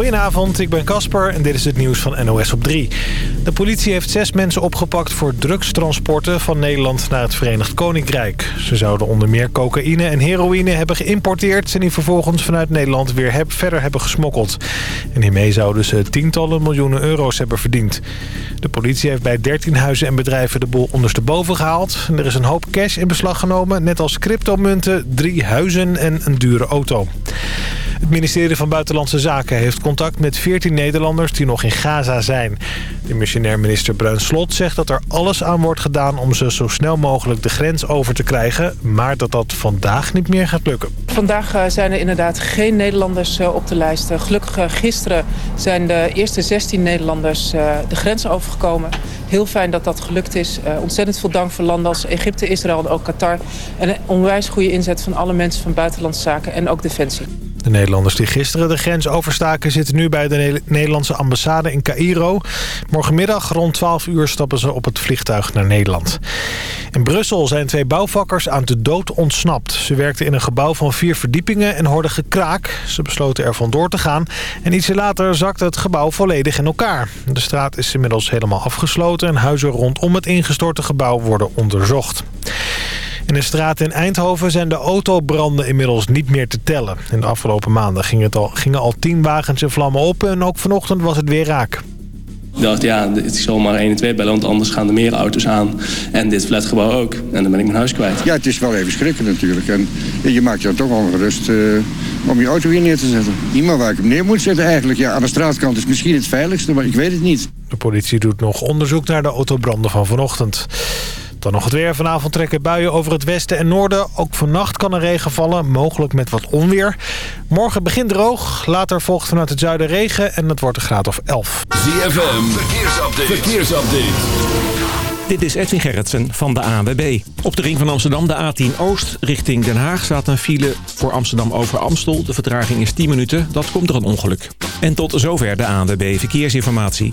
Goedenavond, ik ben Casper en dit is het nieuws van NOS op 3. De politie heeft zes mensen opgepakt voor drugstransporten van Nederland naar het Verenigd Koninkrijk. Ze zouden onder meer cocaïne en heroïne hebben geïmporteerd... en die vervolgens vanuit Nederland weer verder hebben gesmokkeld. En hiermee zouden ze tientallen miljoenen euro's hebben verdiend. De politie heeft bij 13 huizen en bedrijven de boel ondersteboven gehaald. er is een hoop cash in beslag genomen, net als cryptomunten, drie huizen en een dure auto. Het ministerie van Buitenlandse Zaken heeft contact met 14 Nederlanders die nog in Gaza zijn. De missionair minister Bruin Slot zegt dat er alles aan wordt gedaan om ze zo snel mogelijk de grens over te krijgen. Maar dat dat vandaag niet meer gaat lukken. Vandaag eh, zijn er inderdaad geen Nederlanders eh, op de lijst. Gelukkig eh, gisteren zijn de eerste 16 Nederlanders de grens overgekomen. Heel fijn dat dat gelukt is. Ontzettend veel dank voor landen als Egypte, Israël en ook Qatar. En een onwijs goede inzet van alle mensen van Buitenlandse Zaken en ook Defensie. De Nederlanders die gisteren de grens overstaken zitten nu bij de Nederlandse ambassade in Cairo. Morgenmiddag rond 12 uur stappen ze op het vliegtuig naar Nederland. In Brussel zijn twee bouwvakkers aan de dood ontsnapt. Ze werkten in een gebouw van vier verdiepingen en hoorden gekraak. Ze besloten er vandoor te gaan en iets later zakte het gebouw volledig in elkaar. De straat is inmiddels helemaal afgesloten en huizen rondom het ingestorte gebouw worden onderzocht. In de straat in Eindhoven zijn de autobranden inmiddels niet meer te tellen. In de afgelopen maanden het al, gingen al tien wagens in vlammen op en ook vanochtend was het weer raak. Ik dacht, ja, het is zomaar 1 en 2 bellen, want anders gaan er meer auto's aan. En dit flatgebouw ook. En dan ben ik mijn huis kwijt. Ja, het is wel even schrikken natuurlijk. En je maakt je dan toch ongerust uh, om je auto hier neer te zetten. Niemand waar ik hem neer moet zetten eigenlijk. Ja, aan de straatkant is misschien het veiligste, maar ik weet het niet. De politie doet nog onderzoek naar de autobranden van vanochtend. Dan nog het weer. Vanavond trekken buien over het westen en noorden. Ook vannacht kan er regen vallen, mogelijk met wat onweer. Morgen begint droog, later volgt vanuit het zuiden regen en het wordt een graad of 11. ZFM, verkeersupdate. verkeersupdate. Dit is Edwin Gerritsen van de ANWB. Op de ring van Amsterdam, de A10 Oost, richting Den Haag... staat een file voor Amsterdam over Amstel. De vertraging is 10 minuten, dat komt door een ongeluk. En tot zover de ANWB Verkeersinformatie.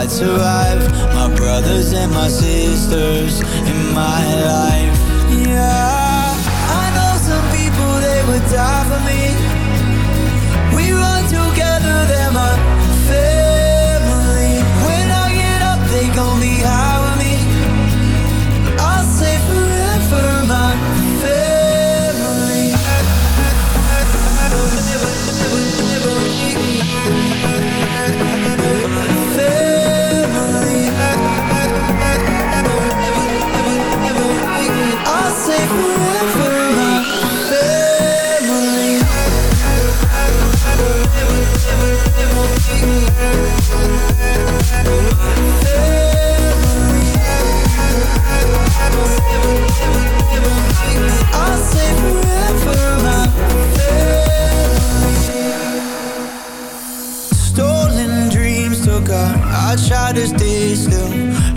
I survive, My brothers and my sisters in my life. Yeah, I know some people, they would die for me.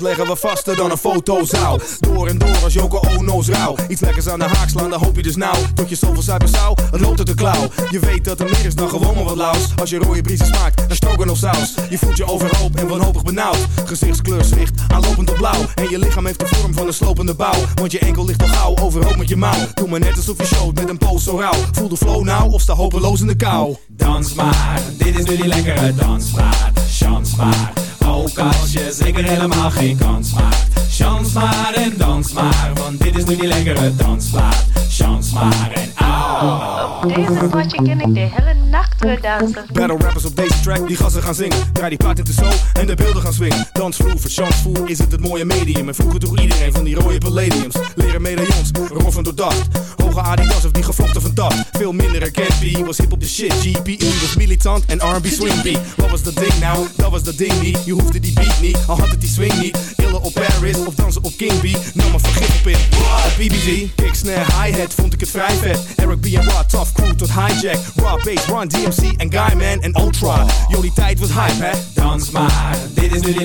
Leggen we vaster dan een fotozaal. Door en door als Joko Ono's rauw. Iets lekkers aan de haak slaan, dan hoop je dus nou. Tot je zoveel zuipen zou, het loopt uit de klauw. Je weet dat er meer is dan gewoon maar wat laus. Als je rode briezen smaakt, naar stroganoff saus. Je voelt je overhoop en wanhopig benauwd. Gezichtskleur zwicht, aanlopend op blauw. En je lichaam heeft de vorm van een slopende bouw. Want je enkel ligt al gauw, overhoop met je mouw. Doe maar net alsof je showt met een poos zo rauw. Voel de flow nou of sta hopeloos in de kou. Dans maar, dit is nu die lekkere dansmaat. Chans maar, ook als je zeker helemaal geen kans maakt. Chans maar en dans maar, want dit is nu die lekkere dansplaat. Chans maar en au. Op deze potje ken ik de hele nacht weer dansen. Battle rappers op deze track die gassen gaan zingen. Draai die plaat in de zo en de beelden gaan swingen. Dansvloer, chansvoer is het het mooie medium. En vroeger droeg iedereen van die rode palladiums. Leren medaillons, roffen door dacht. Hoge Adidas of die gevlochten van dat. Veel minder herkend, was hip op de shit. GPE was militant en R&B swing beat. Wat was dat ding nou? Dat was dat ding niet. Je hoefde die beat niet, al had het die swing niet. Illen op Paris of dansen op King B. Nam maar vergif op in. BBG, kick, snare, hi-hat vond ik het vrij vet. Eric B en tough crew tot hijack. Raw bass, Run DMC en Guyman en Ultra. Die tijd was hype, hè? Dans maar, dit is nu die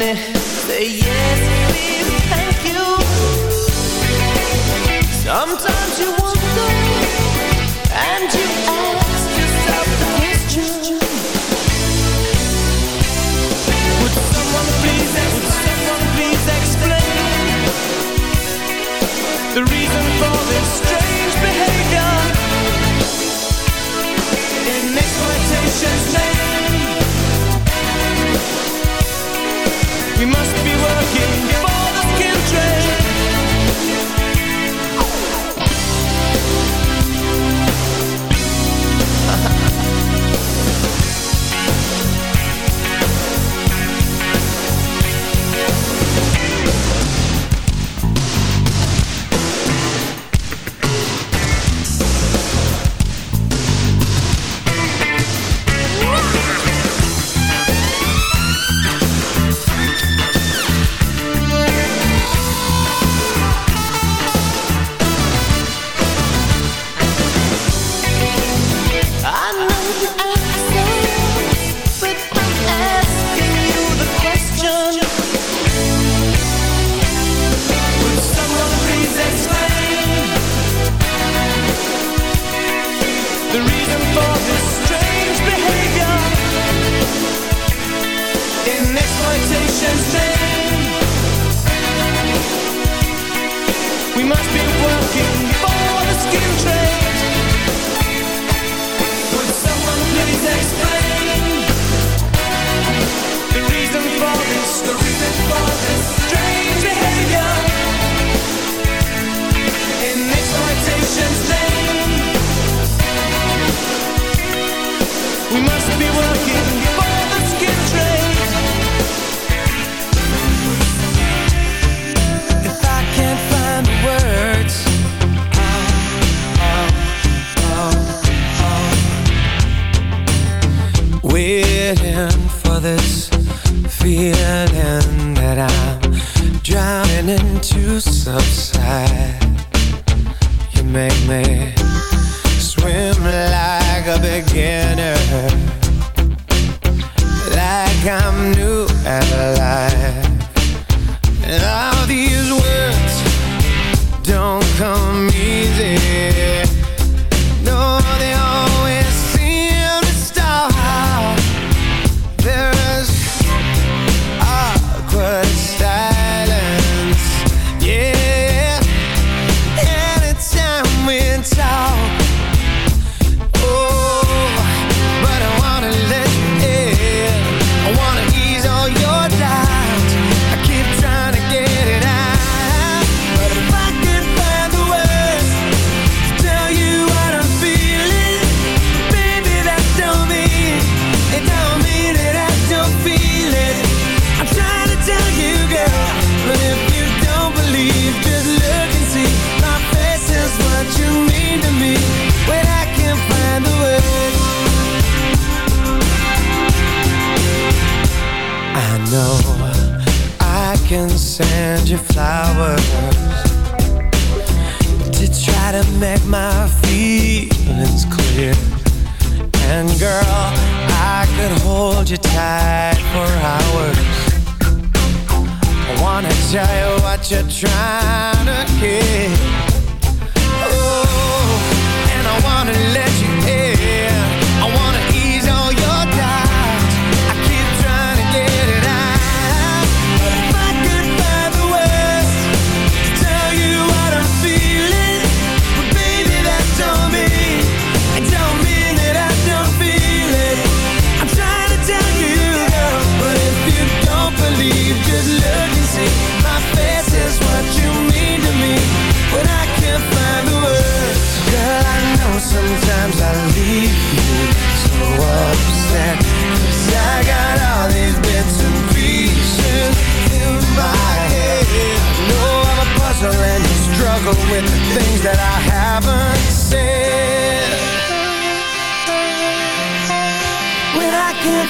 Say yes, please, thank you. Sometimes you want to, and you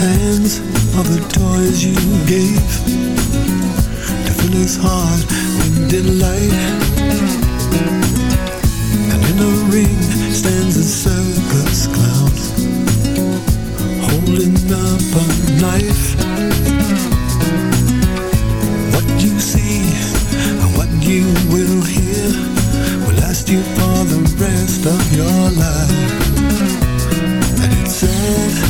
hands of the toys you gave to fill his heart with delight. And in a ring stands a circus clown holding up a knife. What you see and what you will hear will last you for the rest of your life. And it's sad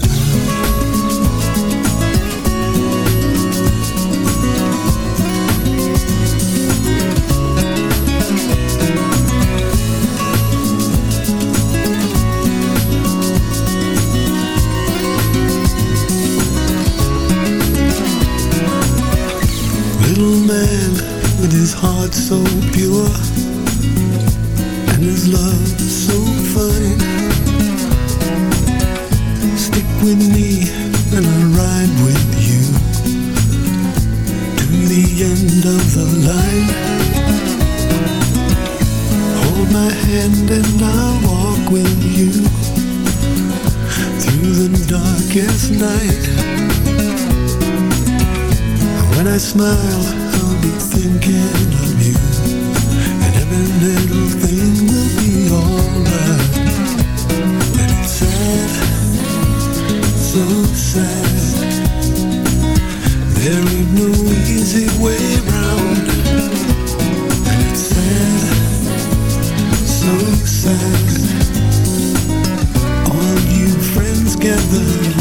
There ain't no easy way around, And it's sad, so sad All you friends gather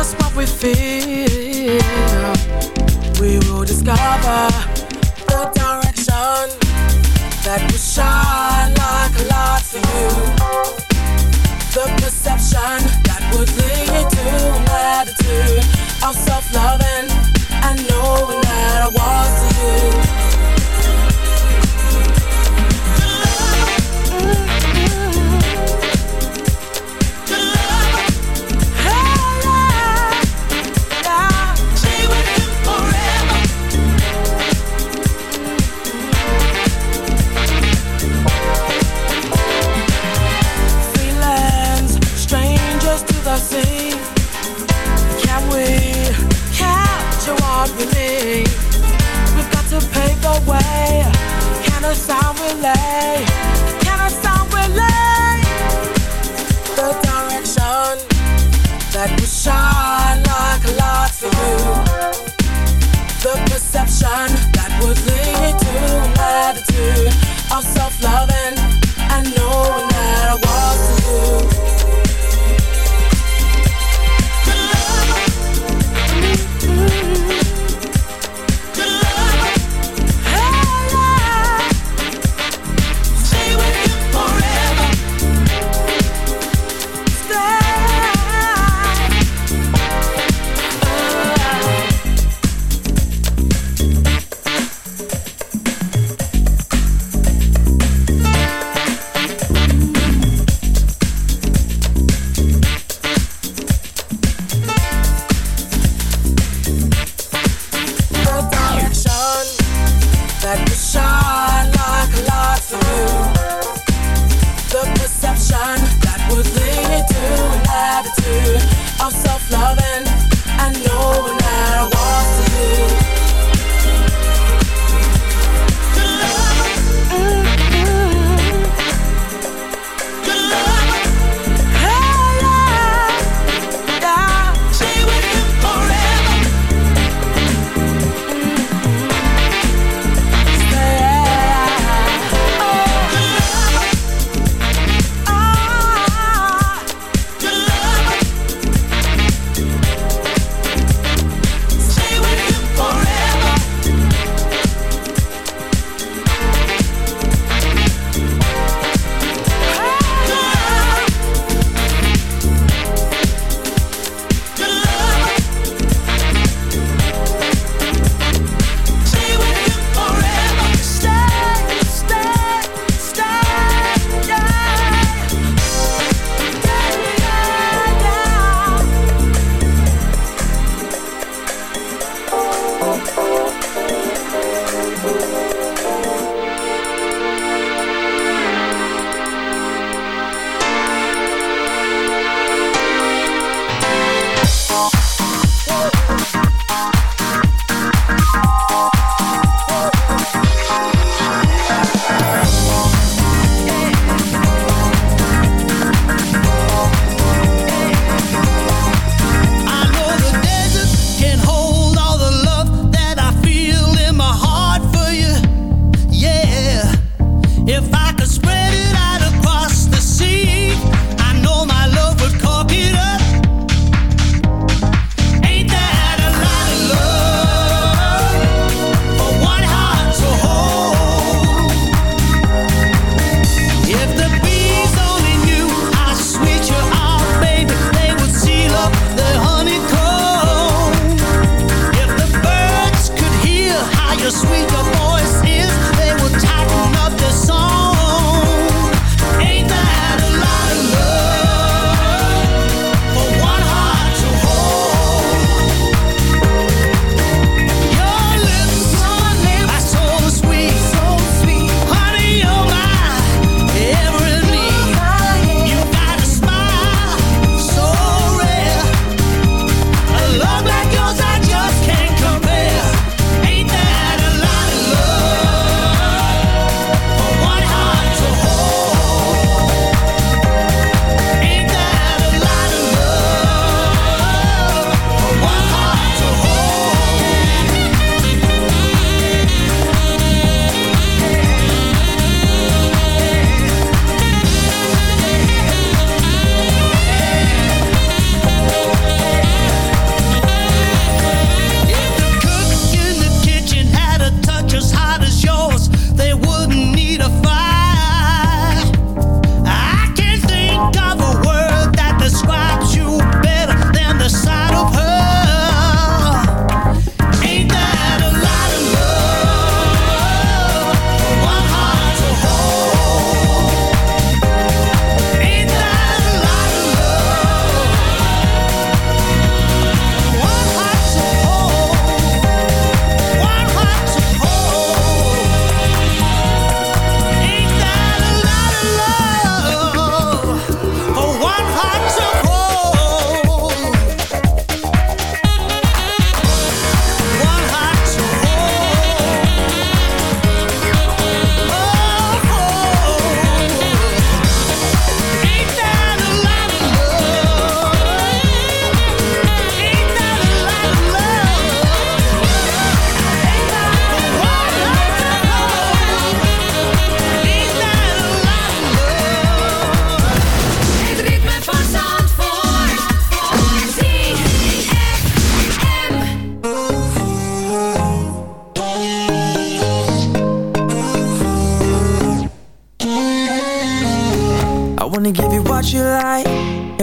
just what we feel. We will discover the direction That will shine like a light for you. The perception that would lead to an attitude Of self-loving and knowing